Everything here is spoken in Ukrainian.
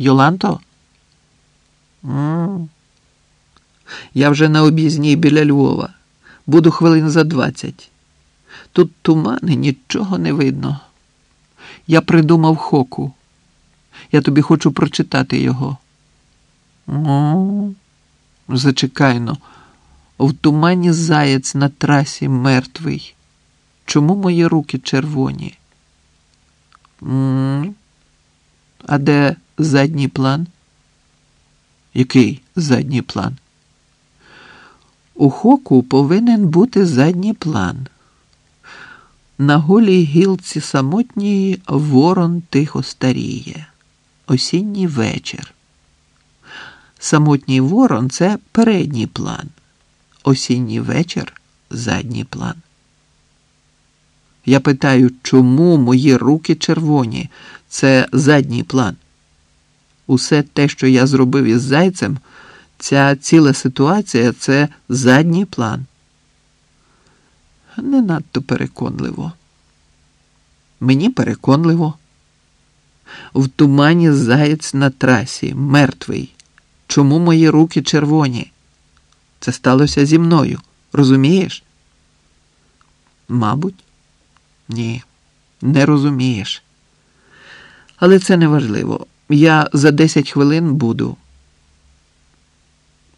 Йоланто? м Я вже на об'їзній біля Львова. Буду хвилин за двадцять. Тут тумани, нічого не видно. Я придумав хоку. Я тобі хочу прочитати його. Ну, зачекайно. В тумані заєць на трасі мертвий. Чому мої руки червоні? м А де задній план? Який задній план? У хоку повинен бути задній план. На голій гілці самотньої ворон тихо старіє. Осінній вечір. Самотній ворон це передній план. Осінній вечір задній план. Я питаю, чому мої руки червоні? Це задній план. Усе те, що я зробив із зайцем, ця ціла ситуація це задній план. Не надто переконливо. Мені переконливо. В тумані заєць на трасі, мертвий. Чому мої руки червоні? Це сталося зі мною, розумієш? Мабуть, ні, не розумієш. Але це не важливо. Я за 10 хвилин буду.